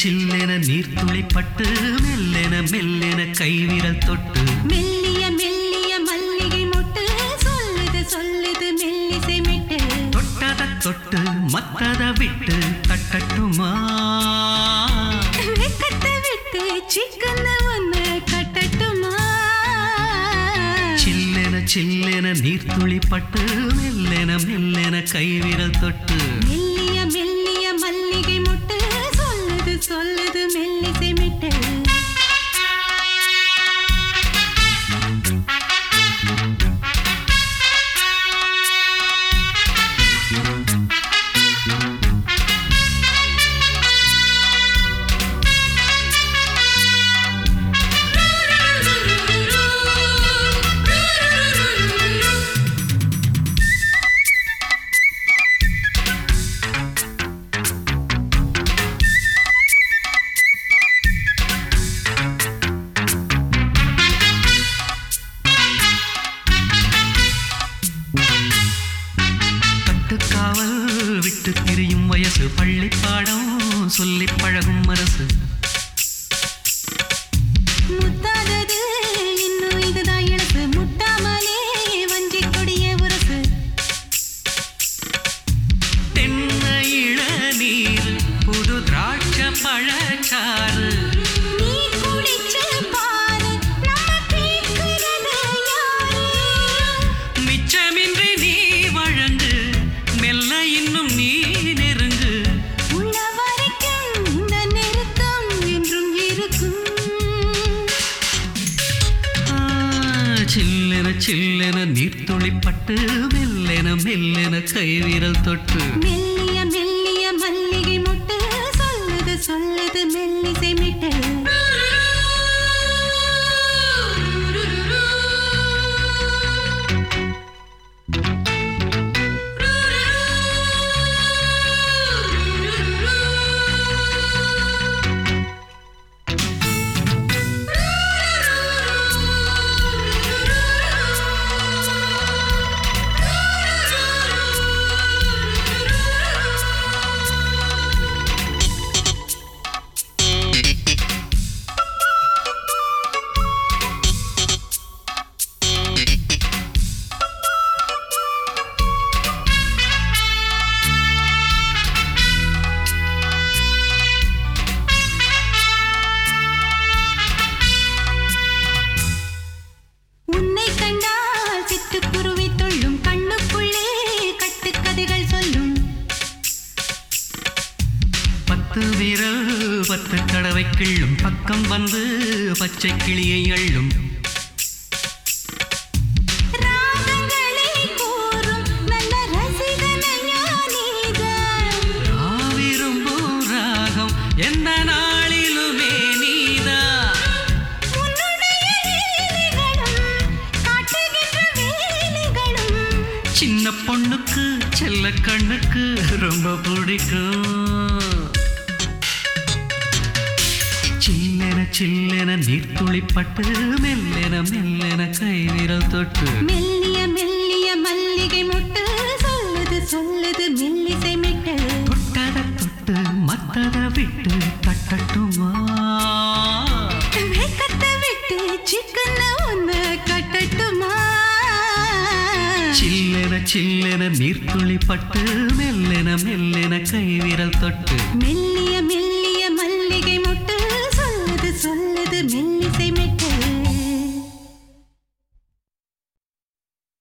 சில்லென நீர்த்துளிப்பட்டு மெல்லென மெல்லென கைவிரல் தொட்டு. மெல்லிய மெல்லிய மல்லிகை மொட்டு சொல்லுது சொல்லுது மெல்லிசை மிட்டு. தொட்டத தொட்டு மத்தத விட்டு கட்டட்டுமா வெக்கத்தை விட்டு சிக்கன ஒண்ணு கட்டட்டுமா? சில்லென சில்லென நீர்த்துளிப்பட்டு மெல்லென மெல்லென கைவிரல் தொட்டு. சொல்லுது மெல்லிசை கட்டுக்காவல் விட்டு திரியும் வயசு. பள்ளிப்பாடம் சொல்லி பழகும் அரசு முத்தாதது சில்லென சில்லென நீர்த்துளிப்பட்டு மெல்லென மெல்லென கைவிரல் தொட்டு. பத்து விரல் பத்து தடவை கிள்ளும். பக்கம் வந்து பச்சை கிளியை அள்ளும். சின்ன பொண்ணுக்கு செல்ல கண்ணுக்கு ரொம்ப பிடிக்கும். சில்லென நீர்த்துளிப்பட்டு மெல்லென மெல்லென கைவிரல் தொட்டு. மெல்லிய மெல்லிய மல்லிகை மொட்டு சொல்லுது சொல்லுது மெல்லிசை மிட்டு. தொட்டத தொட்டு மத்தத விட்டு கட்டட்டுமா? வெக்கத்தை விட்டு சிக்கன ஒண்ணு கட்டட்டுமா? சில்லென சில்லென நீர்த்துளிப்பட்டு மெல்லென மெல்லென கைவிரல் தொட்டு. மெல்லிய மெல்லிய